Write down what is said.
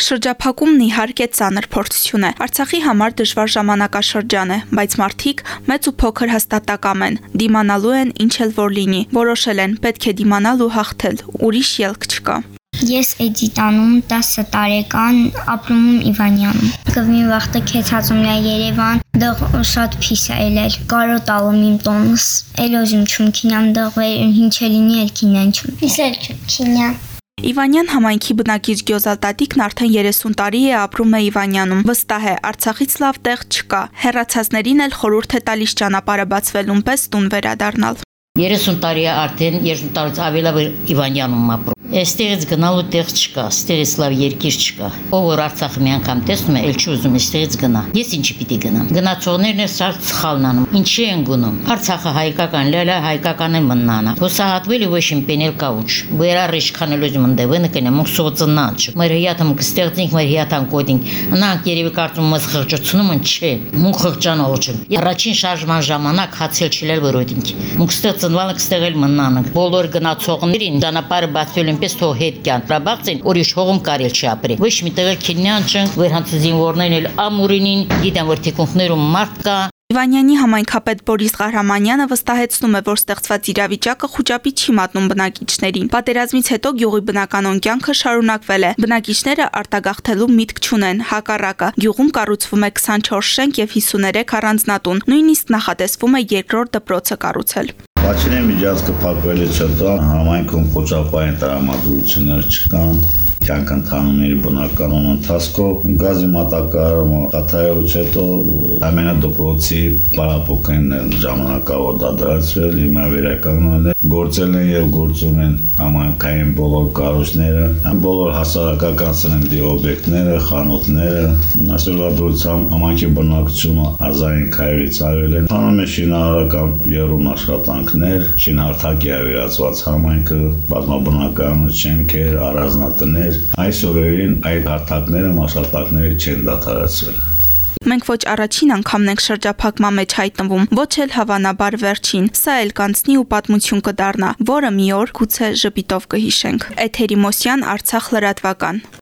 Շրջափակումն իհարկե ծանր փորձություն է։ Արցախի համար դժվար ժամանակաշրջան է, բայց մարդիկ մեծ ու փոքր հաստատակամ են, դիմանալու են ինչ էլ որ լինի։ Որոշել են պետք է դիմանալ ու հաղթել։ Ուրիշ ելք չկա։ Ես Էդիտանում 10 տարեկան ապրում եմ Իվանյանում։ Գվին վախտը քեցածում յա Երևան, դղ շատ փիս է ելել։ Կարոտալում իմ տոնս։ Էլոզում չում քինամ դղ ինչ էլինի էլ քինան չում։ Իսել չում քինան։ Իվանյան համայնքի բնակիչ Գյոզալ տատիկն արդեն 30 տարի է ապրում է Իվանյանում։ Վստահ է, Արցախից լավ տեղ չկա։ Հերացածներին էլ խորհուրդ է տալիս ճանապարհը բացվելուն պես տուն վերադառնալ։ 30 տարի արդեն 30 տարուց ավելի Իվանյանում ապրում։ Այստեղից գնալու տեղ չկա, ստեղից լավ երկիր չկա։ Ով որ Արցախը մի անգամ տեսնում է, ել չի ուզում այստեղից գնա։ Ես ինչի պիտի գնամ։ Գնացողներն էլ շատ սխալն անում։ Ինչի են գնում։ Արցախը հայկական, լալա հայկական է մնանա։ Հուսահատվել ու շին պենել կաուչ։ Բերա ընդեվը նկնեմ ու սոցնանչ։ Մեր հիաթամ կստեղծենք, մեր հիաթան կոդինք։ Նրանք երևի կարծում ես խղճացնում են, չէ։ Մուկ խղճանող չեն։ Առաջին շարժման ժամանակ հացել չիլել որոդինք։ Մուկ ստեղծնվալը կստեղել մնանք։ Բոլոր գնացողներին ճանապարհը բացվել այնպես թող հետ կյան։ Ռաբաղցին ուրիշ հողում կարել չի ապրի։ Ոչ մի տեղ քինյան չեն, վեր հանց զինվորներն էլ ամուրինին, գիտեն որ թիկունքներում մարդ կա, Իվանյանի համայնքապետ Բորիս Ղարամանյանը վստահեցնում է, որ ստեղծված իրավիճակը խոճապի չի մատնում բնակիչներին։ Պատերազմից հետո գյուղի բնականon կյանքը շարունակվել է։ Բնակիչները արտագաղթելու միտք չունեն, հակառակը։ Գյուղում կառուցվում է 24 շենք եւ 53 առանձնատուն։ Նույնիսկ նախատեսվում է երկրորդ դպրոցը կառուցել։ Բացինի միջազգը փակվելից հետո համայնքում խոճապային տրամադրություններ չկան, կյանք ընթանում իր բնականոն ընթացքով գազի մատակարարումը կատարելուց հետո ամենադպրոցի պարապոկային ժամանակավոր դադարեցվել հիմա վերականգնվել է գործել են եւ գործում են համայնքային բոլոր կառույցները բոլոր հասարակական սննդի օբյեկտները խանութները այսօրվա դրությամբ համայնքի բնակչությունը 1500-ից ավել են անում է շինարարական երում աշխատանքներ շինարթակի ավերածված համայնքը բազմաբնակարան շենքեր առանձնատներ Այս օրերին այդ հարթակները, մասարտակները չեն դադարեցվել։ Մենք ոչ առաջին անգամն ենք շրջափակման մեջ հայտնվում, ոչ էլ հավանաբար վերջին։ Սա էլ կանցնի ու պատմություն կդառնա, որը մի օր գուցե ժպիտով կհիշենք։ Էթերի Մոսյան, Արցախ լրատվական։